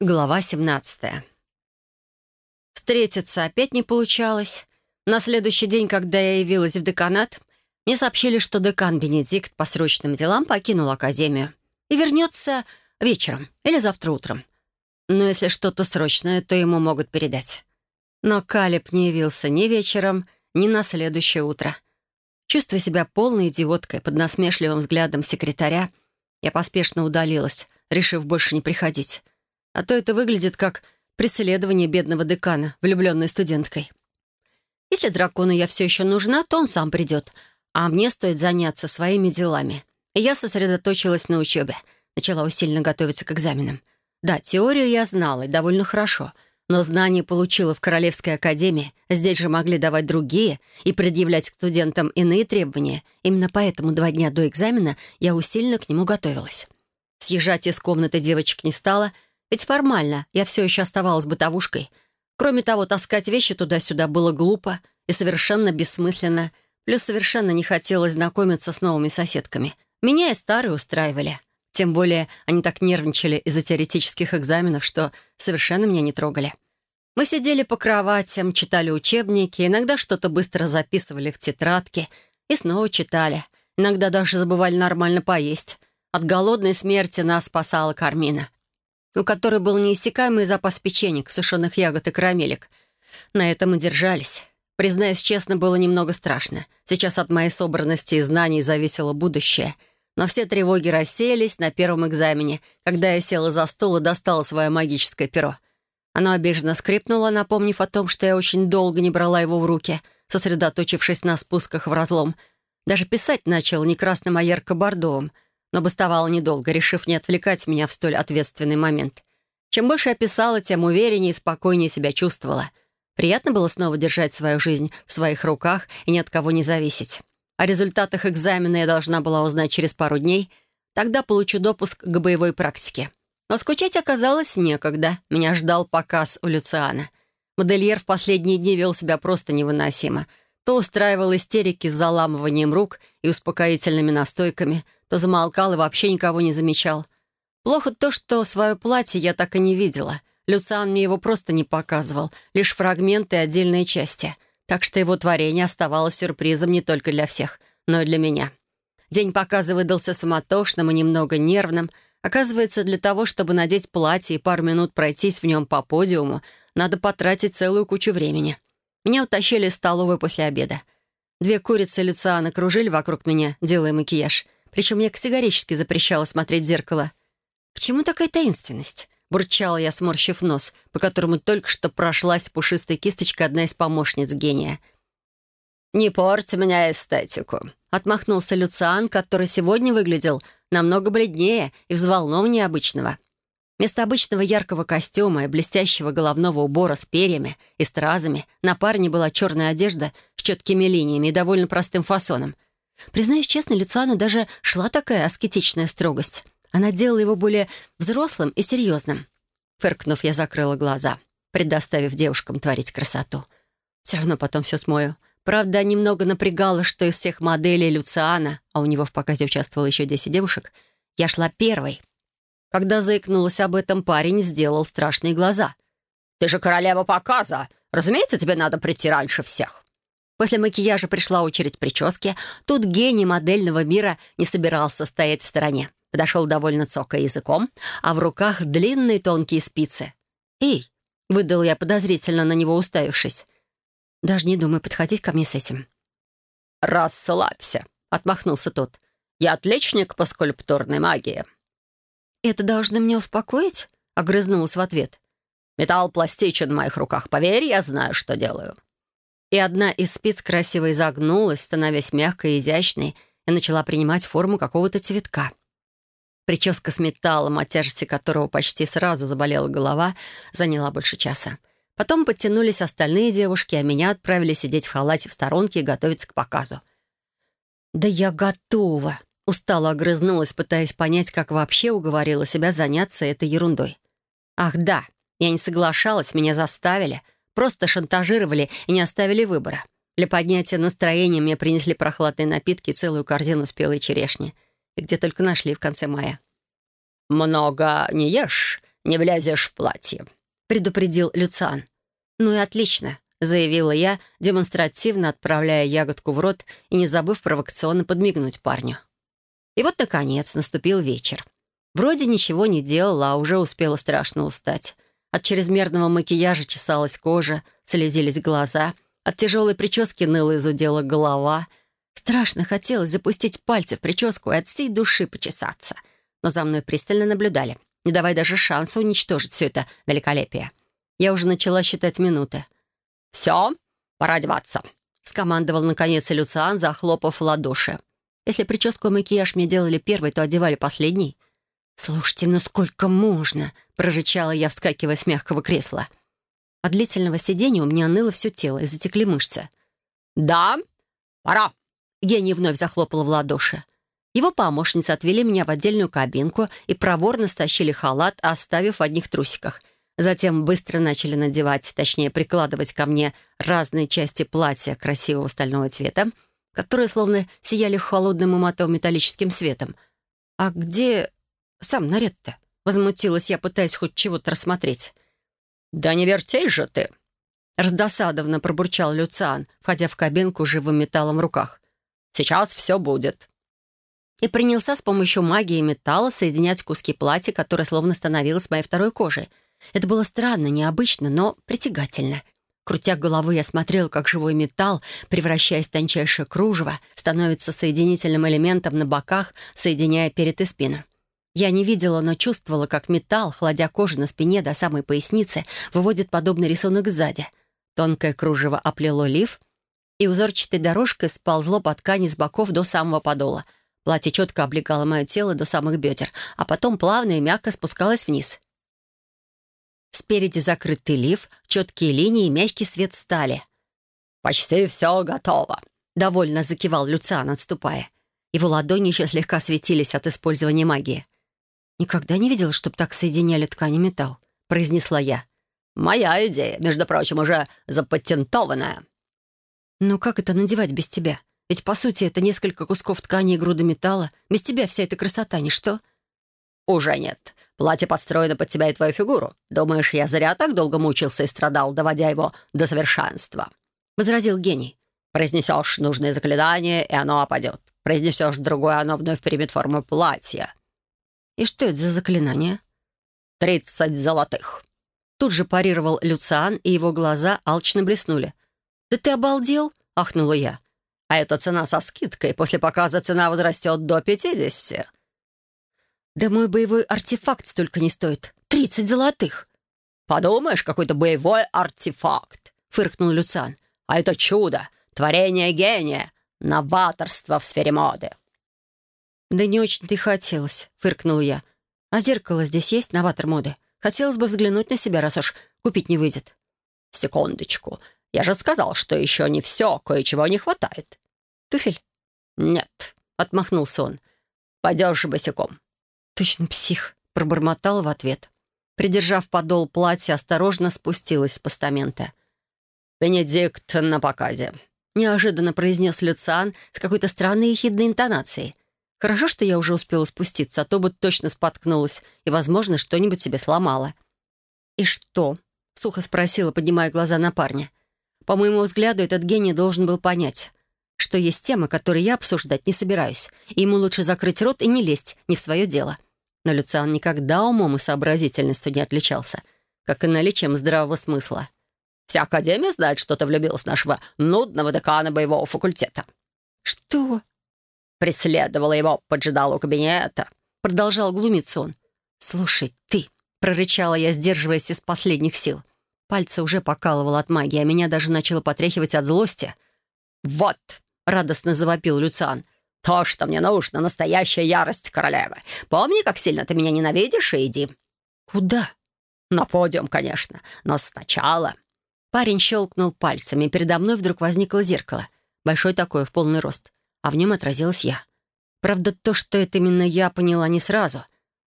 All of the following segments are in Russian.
Глава 17. Встретиться опять не получалось. На следующий день, когда я явилась в деканат, мне сообщили, что декан Бенедикт по срочным делам покинул академию и вернется вечером или завтра утром. Но если что-то срочное, то ему могут передать. Но Калиб не явился ни вечером, ни на следующее утро. Чувствуя себя полной идиоткой под насмешливым взглядом секретаря, я поспешно удалилась, решив больше не приходить. А то это выглядит как преследование бедного декана, влюбленной студенткой. Если дракону я все еще нужна, то он сам придет, а мне стоит заняться своими делами. И я сосредоточилась на учебе, начала усиленно готовиться к экзаменам. Да, теорию я знала и довольно хорошо, но знания получила в Королевской академии, здесь же могли давать другие и предъявлять студентам иные требования. Именно поэтому два дня до экзамена я усиленно к нему готовилась. Съезжать из комнаты девочек не стала — ведь формально я все еще оставалась бытовушкой. Кроме того, таскать вещи туда-сюда было глупо и совершенно бессмысленно. Плюс совершенно не хотелось знакомиться с новыми соседками. Меня и старые устраивали. Тем более они так нервничали из-за теоретических экзаменов, что совершенно меня не трогали. Мы сидели по кроватям, читали учебники, иногда что-то быстро записывали в тетрадки и снова читали. Иногда даже забывали нормально поесть. От голодной смерти нас спасала Кармина у которой был неиссякаемый запас печенек, сушеных ягод и карамелек. На этом мы держались. Признаюсь честно, было немного страшно. Сейчас от моей собранности и знаний зависело будущее. Но все тревоги рассеялись на первом экзамене, когда я села за стол и достала свое магическое перо. Оно обиженно скрипнуло, напомнив о том, что я очень долго не брала его в руки, сосредоточившись на спусках в разлом. Даже писать начал не красным, а ярко-бордовым — но бастовала недолго, решив не отвлекать меня в столь ответственный момент. Чем больше я писала, тем увереннее и спокойнее себя чувствовала. Приятно было снова держать свою жизнь в своих руках и ни от кого не зависеть. О результатах экзамена я должна была узнать через пару дней. Тогда получу допуск к боевой практике. Но скучать оказалось некогда. Меня ждал показ у Люциана. Модельер в последние дни вел себя просто невыносимо. То устраивал истерики с заламыванием рук и успокоительными настойками — то замолкал и вообще никого не замечал. Плохо то, что свое платье я так и не видела. Люциан мне его просто не показывал, лишь фрагменты и отдельные части. Так что его творение оставалось сюрпризом не только для всех, но и для меня. День показа выдался суматошным и немного нервным. Оказывается, для того, чтобы надеть платье и пару минут пройтись в нем по подиуму, надо потратить целую кучу времени. Меня утащили из столовой после обеда. Две курицы Люциана кружили вокруг меня, делая макияж — причем я категорически запрещала смотреть в зеркало. «К чему такая таинственность?» — бурчала я, сморщив нос, по которому только что прошлась пушистой кисточкой одна из помощниц гения. «Не порть меня эстетику», — отмахнулся Люциан, который сегодня выглядел намного бледнее и взволнованнее обычного. Вместо обычного яркого костюма и блестящего головного убора с перьями и стразами на парне была черная одежда с четкими линиями и довольно простым фасоном — Признаюсь честно, Люциану даже шла такая аскетичная строгость. Она делала его более взрослым и серьезным. Фыркнув, я закрыла глаза, предоставив девушкам творить красоту. Все равно потом все смою. Правда, немного напрягало, что из всех моделей Люциана, а у него в показе участвовало еще 10 девушек, я шла первой. Когда заикнулась об этом, парень сделал страшные глаза. «Ты же королева показа! Разумеется, тебе надо прийти раньше всех!» После макияжа пришла очередь прически. Тут гений модельного мира не собирался стоять в стороне. Подошел довольно цокая языком, а в руках длинные тонкие спицы. «Эй!» — выдал я подозрительно на него уставившись. «Даже не думай подходить ко мне с этим». «Расслабься», — отмахнулся тот. «Я отличник по скульптурной магии». «Это должно меня успокоить?» — огрызнулась в ответ. «Металл пластичен в моих руках. Поверь, я знаю, что делаю» и одна из спиц красиво изогнулась, становясь мягкой и изящной, и начала принимать форму какого-то цветка. Прическа с металлом, от тяжести которого почти сразу заболела голова, заняла больше часа. Потом подтянулись остальные девушки, а меня отправили сидеть в халате в сторонке и готовиться к показу. «Да я готова!» — устало огрызнулась, пытаясь понять, как вообще уговорила себя заняться этой ерундой. «Ах да, я не соглашалась, меня заставили», Просто шантажировали и не оставили выбора. Для поднятия настроения мне принесли прохладные напитки и целую корзину спелой черешни. Где только нашли в конце мая. «Много не ешь, не влезешь в платье», — предупредил Люциан. «Ну и отлично», — заявила я, демонстративно отправляя ягодку в рот и не забыв провокационно подмигнуть парню. И вот, наконец, наступил вечер. Вроде ничего не делала, а уже успела страшно устать. От чрезмерного макияжа чесалась кожа, слезились глаза, от тяжелой прически ныла изудела голова. Страшно хотелось запустить пальцы в прическу и от всей души почесаться. Но за мной пристально наблюдали, не давая даже шанса уничтожить все это великолепие. Я уже начала считать минуты. «Все, пора одеваться», — скомандовал наконец Люциан, захлопав ладоши. Если прическу и макияж мне делали первый, то одевали последний. «Слушайте, ну сколько можно?» — прорычала я, вскакивая с мягкого кресла. От длительного сидения у меня ныло все тело и затекли мышцы. «Да, пора!» — гений вновь захлопал в ладоши. Его помощницы отвели меня в отдельную кабинку и проворно стащили халат, оставив в одних трусиках. Затем быстро начали надевать, точнее, прикладывать ко мне разные части платья красивого стального цвета, которые словно сияли холодным и металлическим светом. «А где сам наряд-то?» — возмутилась я, пытаясь хоть чего-то рассмотреть. «Да не вертей же ты!» Раздосадованно пробурчал Люциан, входя в кабинку живым металлом в руках. «Сейчас все будет». И принялся с помощью магии металла соединять куски платья, которое словно становилось моей второй кожей. Это было странно, необычно, но притягательно — Крутя головой, я смотрел, как живой металл, превращаясь в тончайшее кружево, становится соединительным элементом на боках, соединяя перед и спину. Я не видела, но чувствовала, как металл, хладя кожу на спине до самой поясницы, выводит подобный рисунок сзади. Тонкое кружево оплело лиф, и узорчатой дорожкой сползло по ткани с боков до самого подола. Платье четко облегало мое тело до самых бедер, а потом плавно и мягко спускалось вниз. Спереди закрытый лиф, четкие линии и мягкий свет стали. «Почти все готово», — довольно закивал Люциан, отступая. Его ладони еще слегка светились от использования магии. «Никогда не видел, чтобы так соединяли ткань и металл», — произнесла я. «Моя идея, между прочим, уже запатентованная». «Но как это надевать без тебя? Ведь, по сути, это несколько кусков ткани и груда металла. Без тебя вся эта красота — ничто». «Уже нет. Платье подстроено под тебя и твою фигуру. Думаешь, я зря так долго мучился и страдал, доводя его до совершенства?» — возразил гений. «Произнесешь нужное заклинание, и оно опадет. Произнесешь другое, оно вновь примет форму платья». «И что это за заклинание?» «Тридцать золотых». Тут же парировал Люциан, и его глаза алчно блеснули. «Да ты обалдел?» — ахнула я. «А это цена со скидкой. После показа цена возрастет до пятидесяти». «Да мой боевой артефакт столько не стоит. Тридцать золотых!» «Подумаешь, какой-то боевой артефакт!» — фыркнул Люциан. «А это чудо! Творение гения! Новаторство в сфере моды!» «Да не очень-то и хотелось», — фыркнул я. «А зеркало здесь есть, новатор моды? Хотелось бы взглянуть на себя, раз уж купить не выйдет». «Секундочку. Я же сказал, что еще не все, кое-чего не хватает». «Туфель?» «Нет», — отмахнулся он. «Пойдешь босиком». «Точно псих», — пробормотал в ответ. Придержав подол платья, осторожно спустилась с постамента. «Бенедикт на показе», — неожиданно произнес Люциан с какой-то странной и хидной интонацией. Хорошо, что я уже успела спуститься, а то бы точно споткнулась и, возможно, что-нибудь себе сломала. «И что?» — сухо спросила, поднимая глаза на парня. По моему взгляду, этот гений должен был понять, что есть темы, которые я обсуждать не собираюсь, и ему лучше закрыть рот и не лезть не в свое дело. Но Люциан никогда умом и сообразительностью не отличался, как и наличием здравого смысла. «Вся Академия знает, что ты влюбилась в нашего нудного декана боевого факультета». «Что?» «Преследовала его, поджидала у кабинета». Продолжал глумиться он. «Слушай, ты!» — прорычала я, сдерживаясь из последних сил. Пальцы уже покалывало от магии, а меня даже начало потряхивать от злости. «Вот!» — радостно завопил Люциан — «То, что мне нужно, настоящая ярость королевы. Помни, как сильно ты меня ненавидишь, и иди». «Куда?» «На подиум, конечно, но сначала...» Парень щелкнул пальцами, и передо мной вдруг возникло зеркало. Большое такое, в полный рост. А в нем отразилась я. Правда, то, что это именно я, поняла не сразу.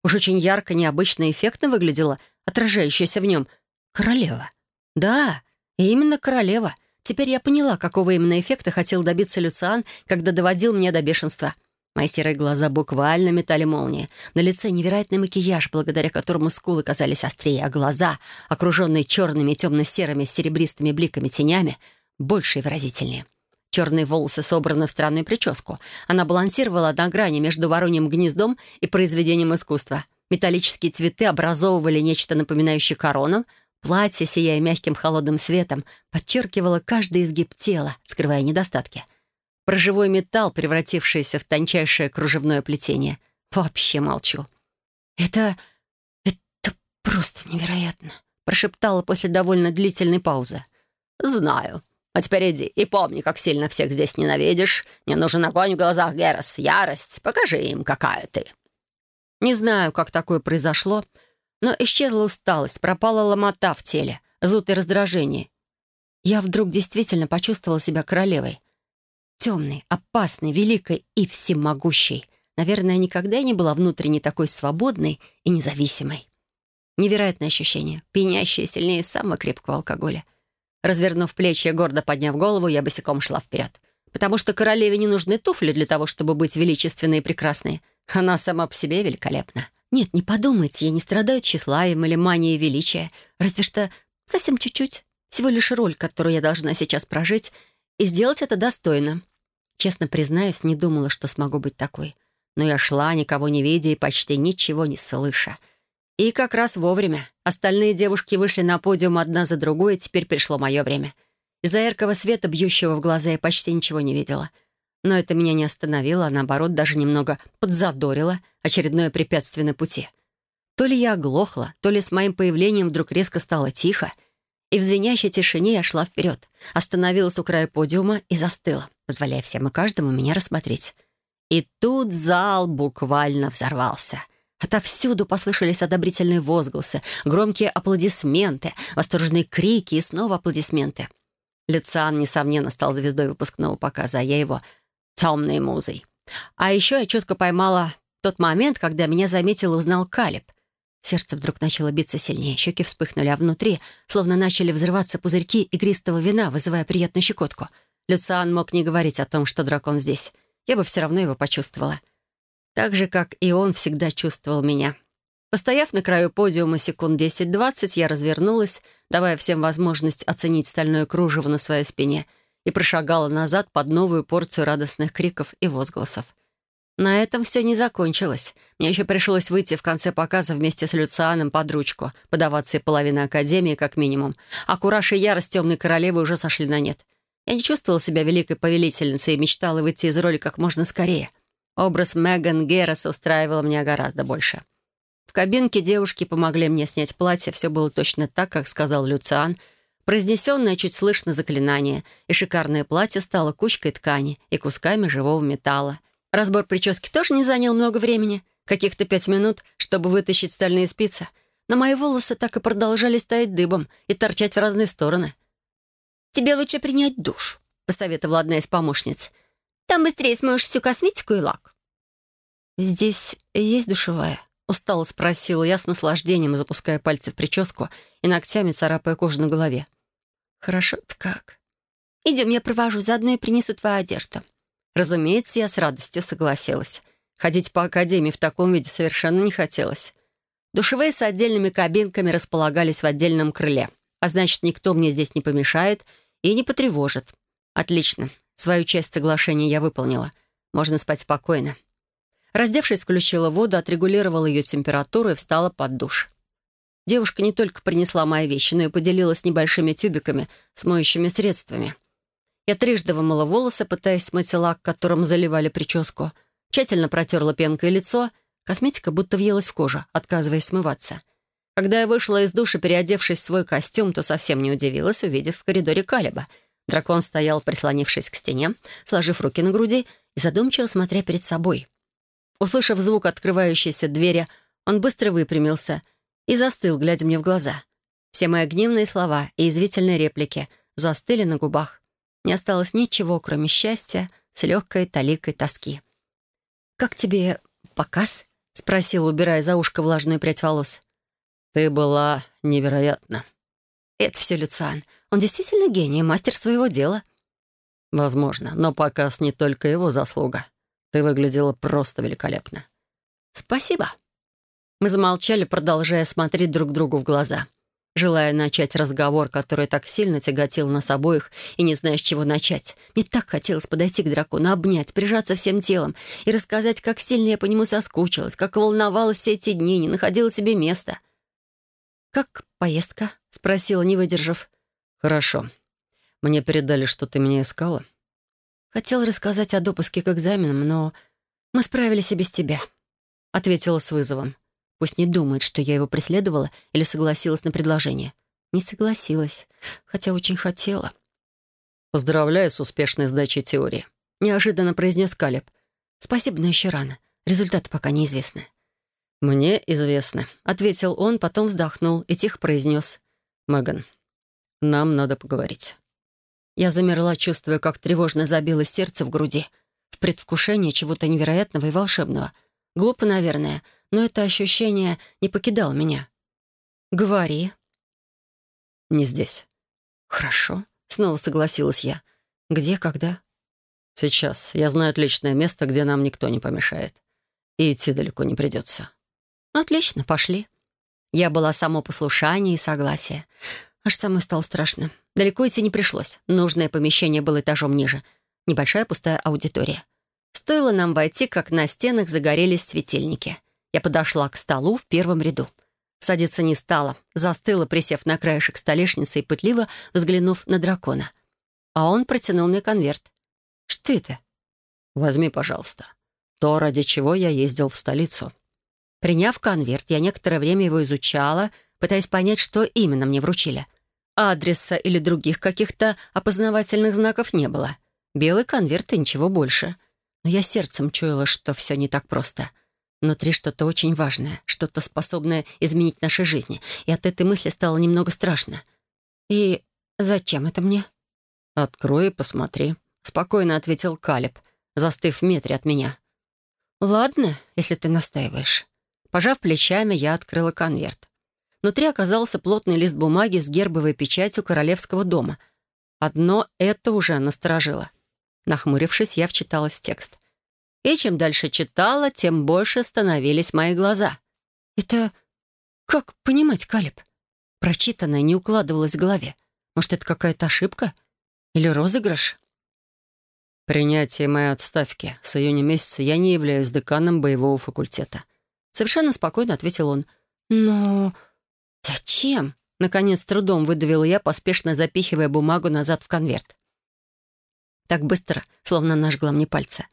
Уж очень ярко, необычно и эффектно выглядела отражающаяся в нем королева. Да, именно королева. Теперь я поняла, какого именно эффекта хотел добиться Люциан, когда доводил меня до бешенства. Мои серые глаза буквально метали молнии. На лице невероятный макияж, благодаря которому скулы казались острее, а глаза, окруженные черными темно-серыми серебристыми бликами тенями, больше и выразительнее. Черные волосы собраны в странную прическу. Она балансировала на грани между вороньим гнездом и произведением искусства. Металлические цветы образовывали нечто напоминающее корону. Платье, сияя мягким холодным светом, подчеркивало каждый изгиб тела, скрывая недостатки — про живой металл, превратившийся в тончайшее кружевное плетение. Вообще молчу. «Это... это просто невероятно», — прошептала после довольно длительной паузы. «Знаю. А теперь иди и помни, как сильно всех здесь ненавидишь. Не нужен огонь в глазах, Герас, ярость. Покажи им, какая ты». Не знаю, как такое произошло, но исчезла усталость, пропала ломота в теле, зуд и раздражение. Я вдруг действительно почувствовала себя королевой. Темной, опасной, великой и всемогущей. Наверное, никогда я не была внутренне такой свободной и независимой. Невероятное ощущение, пьянящее сильнее самого крепкого алкоголя. Развернув плечи и гордо подняв голову, я босиком шла вперед. Потому что королеве не нужны туфли для того, чтобы быть величественной и прекрасной. Она сама по себе великолепна. Нет, не подумайте, я не страдаю тщеславием или манией величия. Разве что совсем чуть-чуть. Всего лишь роль, которую я должна сейчас прожить, и сделать это достойно. Честно признаюсь, не думала, что смогу быть такой. Но я шла, никого не видя и почти ничего не слыша. И как раз вовремя. Остальные девушки вышли на подиум одна за другой, и теперь пришло мое время. Из-за яркого света, бьющего в глаза, я почти ничего не видела. Но это меня не остановило, а наоборот, даже немного подзадорило очередное препятствие на пути. То ли я оглохла, то ли с моим появлением вдруг резко стало тихо — и в звенящей тишине я шла вперед, остановилась у края подиума и застыла, позволяя всем и каждому меня рассмотреть. И тут зал буквально взорвался. Отовсюду послышались одобрительные возгласы, громкие аплодисменты, восторженные крики и снова аплодисменты. Люциан, несомненно, стал звездой выпускного показа, а я его темной музой. А еще я четко поймала тот момент, когда меня заметил и узнал Калиб — Сердце вдруг начало биться сильнее, щеки вспыхнули, а внутри словно начали взрываться пузырьки игристого вина, вызывая приятную щекотку. Люциан мог не говорить о том, что дракон здесь. Я бы все равно его почувствовала. Так же, как и он всегда чувствовал меня. Постояв на краю подиума секунд 10-20, я развернулась, давая всем возможность оценить стальное кружево на своей спине, и прошагала назад под новую порцию радостных криков и возгласов. На этом все не закончилось. Мне еще пришлось выйти в конце показа вместе с Люцианом под ручку, подаваться и половины Академии как минимум. А кураж и ярость темной королевы уже сошли на нет. Я не чувствовала себя великой повелительницей и мечтала выйти из роли как можно скорее. Образ Меган Геррес устраивал меня гораздо больше. В кабинке девушки помогли мне снять платье. Все было точно так, как сказал Люциан. Произнесенное чуть слышно заклинание, и шикарное платье стало кучкой ткани и кусками живого металла. Разбор прически тоже не занял много времени, каких-то пять минут, чтобы вытащить стальные спицы. Но мои волосы так и продолжали стоять дыбом и торчать в разные стороны. «Тебе лучше принять душ», — посоветовала одна из помощниц. «Там быстрее смоешь всю косметику и лак». «Здесь есть душевая?» — устало спросила я с наслаждением, запуская пальцы в прическу и ногтями царапая кожу на голове. «Хорошо-то как?» «Идем, я провожу, заодно и принесу твою одежду». Разумеется, я с радостью согласилась. Ходить по академии в таком виде совершенно не хотелось. Душевые с отдельными кабинками располагались в отдельном крыле, а значит, никто мне здесь не помешает и не потревожит. Отлично. Свою часть соглашения я выполнила. Можно спать спокойно. Раздевшись, включила воду, отрегулировала ее температуру и встала под душ. Девушка не только принесла мои вещи, но и поделилась небольшими тюбиками с моющими средствами. Я трижды вымыла волосы, пытаясь смыть лак, которым заливали прическу. Тщательно протерла пенкой лицо. Косметика будто въелась в кожу, отказываясь смываться. Когда я вышла из душа, переодевшись в свой костюм, то совсем не удивилась, увидев в коридоре Калиба. Дракон стоял, прислонившись к стене, сложив руки на груди и задумчиво смотря перед собой. Услышав звук открывающейся двери, он быстро выпрямился и застыл, глядя мне в глаза. Все мои гневные слова и извительные реплики застыли на губах. Не осталось ничего, кроме счастья с легкой таликой тоски. «Как тебе показ?» — спросил, убирая за ушко влажную прядь волос. «Ты была невероятна». «Это все Люциан. Он действительно гений, мастер своего дела». «Возможно, но показ не только его заслуга. Ты выглядела просто великолепно». «Спасибо». Мы замолчали, продолжая смотреть друг другу в глаза желая начать разговор, который так сильно тяготил нас обоих, и не зная, с чего начать. Мне так хотелось подойти к дракону, обнять, прижаться всем телом и рассказать, как сильно я по нему соскучилась, как волновалась все эти дни, не находила себе места. «Как поездка?» — спросила, не выдержав. «Хорошо. Мне передали, что ты меня искала». Хотела рассказать о допуске к экзаменам, но мы справились и без тебя», — ответила с вызовом. Пусть не думает, что я его преследовала или согласилась на предложение. Не согласилась, хотя очень хотела. «Поздравляю с успешной сдачей теории», — неожиданно произнес Калеб. «Спасибо, но еще рано. Результаты пока неизвестны». «Мне известно», — ответил он, потом вздохнул и тихо произнес. «Меган, нам надо поговорить». Я замерла, чувствуя, как тревожно забилось сердце в груди, в предвкушении чего-то невероятного и волшебного. Глупо, наверное, но это ощущение не покидало меня. «Говори». «Не здесь». «Хорошо», — снова согласилась я. «Где, когда?» «Сейчас. Я знаю отличное место, где нам никто не помешает. И идти далеко не придется». «Отлично, пошли». Я была само послушание и согласие. Аж самое стало страшно. Далеко идти не пришлось. Нужное помещение было этажом ниже. Небольшая пустая аудитория. Стоило нам войти, как на стенах загорелись светильники — я подошла к столу в первом ряду. Садиться не стала, застыла, присев на краешек столешницы и пытливо взглянув на дракона. А он протянул мне конверт. «Что это?» «Возьми, пожалуйста. То, ради чего я ездил в столицу». Приняв конверт, я некоторое время его изучала, пытаясь понять, что именно мне вручили. Адреса или других каких-то опознавательных знаков не было. Белый конверт и ничего больше. Но я сердцем чуяла, что все не так просто — Внутри что-то очень важное, что-то способное изменить наши жизни, и от этой мысли стало немного страшно. «И зачем это мне?» «Открой и посмотри», — спокойно ответил Калиб, застыв в метре от меня. «Ладно, если ты настаиваешь». Пожав плечами, я открыла конверт. Внутри оказался плотный лист бумаги с гербовой печатью королевского дома. Одно это уже насторожило. Нахмурившись, я вчиталась в текст. И чем дальше читала, тем больше становились мои глаза. «Это как понимать, Калиб?» Прочитанное не укладывалось в голове. Может, это какая-то ошибка? Или розыгрыш? «Принятие моей отставки. С июня месяца я не являюсь деканом боевого факультета». Совершенно спокойно ответил он. «Но зачем?» Наконец, трудом выдавил я, поспешно запихивая бумагу назад в конверт. Так быстро, словно нажгла мне пальцы.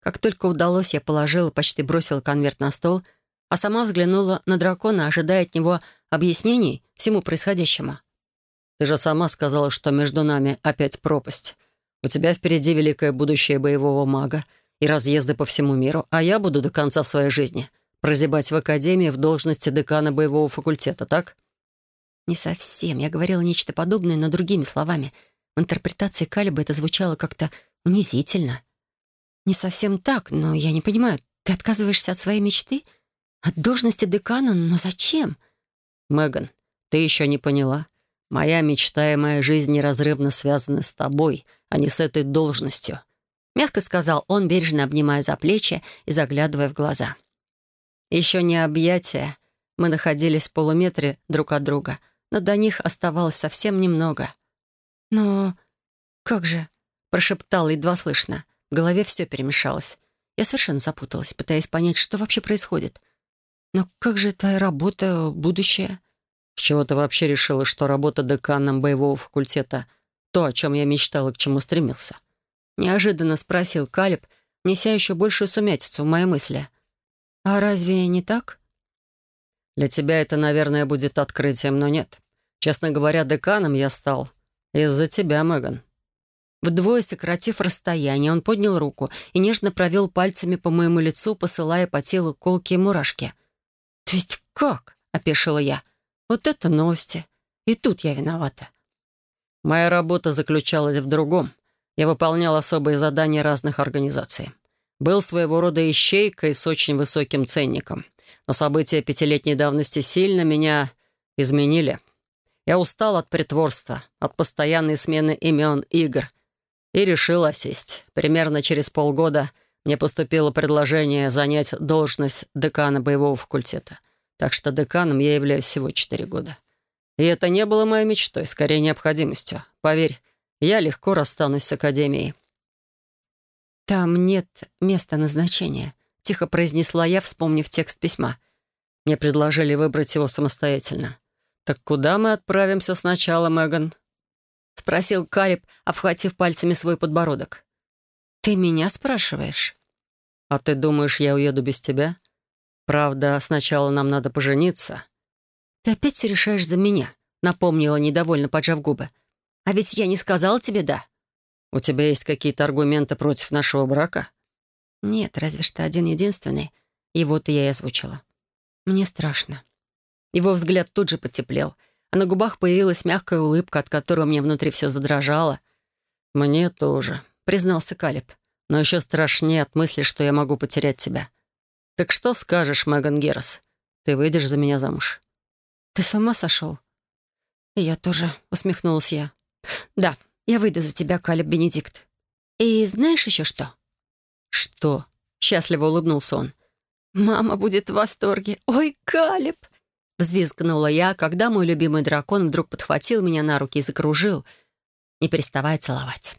Как только удалось, я положила, почти бросила конверт на стол, а сама взглянула на дракона, ожидая от него объяснений всему происходящему. «Ты же сама сказала, что между нами опять пропасть. У тебя впереди великое будущее боевого мага и разъезды по всему миру, а я буду до конца своей жизни прозябать в академии в должности декана боевого факультета, так?» «Не совсем. Я говорила нечто подобное, но другими словами. В интерпретации Калиба это звучало как-то унизительно». «Не совсем так, но я не понимаю, ты отказываешься от своей мечты? От должности декана? Но зачем?» «Меган, ты еще не поняла. Моя мечта и моя жизнь неразрывно связаны с тобой, а не с этой должностью», — мягко сказал он, бережно обнимая за плечи и заглядывая в глаза. Еще не объятия. Мы находились в полуметре друг от друга, но до них оставалось совсем немного. «Но как же?» — прошептал едва слышно. В голове все перемешалось. Я совершенно запуталась, пытаясь понять, что вообще происходит. Но как же твоя работа, будущее? С чего ты вообще решила, что работа деканом боевого факультета — то, о чем я мечтал и к чему стремился? Неожиданно спросил Калиб, неся еще большую сумятицу в мои мысли. А разве не так? Для тебя это, наверное, будет открытием, но нет. Честно говоря, деканом я стал из-за тебя, Меган. Вдвое сократив расстояние, он поднял руку и нежно провел пальцами по моему лицу, посылая по телу колки и мурашки. «То есть как?» — опешила я. «Вот это новости. И тут я виновата». Моя работа заключалась в другом. Я выполнял особые задания разных организаций. Был своего рода ищейкой с очень высоким ценником. Но события пятилетней давности сильно меня изменили. Я устал от притворства, от постоянной смены имен, игр — и решил осесть. Примерно через полгода мне поступило предложение занять должность декана боевого факультета. Так что деканом я являюсь всего четыре года. И это не было моей мечтой, скорее необходимостью. Поверь, я легко расстанусь с академией. «Там нет места назначения», — тихо произнесла я, вспомнив текст письма. Мне предложили выбрать его самостоятельно. «Так куда мы отправимся сначала, Меган?» — спросил Калиб, обхватив пальцами свой подбородок. «Ты меня спрашиваешь?» «А ты думаешь, я уеду без тебя? Правда, сначала нам надо пожениться». «Ты опять все решаешь за меня», — напомнила, недовольно поджав губы. «А ведь я не сказала тебе «да». «У тебя есть какие-то аргументы против нашего брака?» «Нет, разве что один-единственный. Вот я и озвучила. Мне страшно». Его взгляд тут же потеплел, а на губах появилась мягкая улыбка, от которой мне внутри все задрожало. «Мне тоже», признался Калиб. «Но еще страшнее от мысли, что я могу потерять тебя. Так что скажешь, Меган Геррес? Ты выйдешь за меня замуж?» «Ты сама сошел?» «И я тоже», — усмехнулась я. «Да, я выйду за тебя, Калиб Бенедикт. И знаешь еще что?» «Что?» — счастливо улыбнулся он. «Мама будет в восторге. Ой, Калиб!» Взвизгнула я, когда мой любимый дракон вдруг подхватил меня на руки и закружил, не переставая целовать.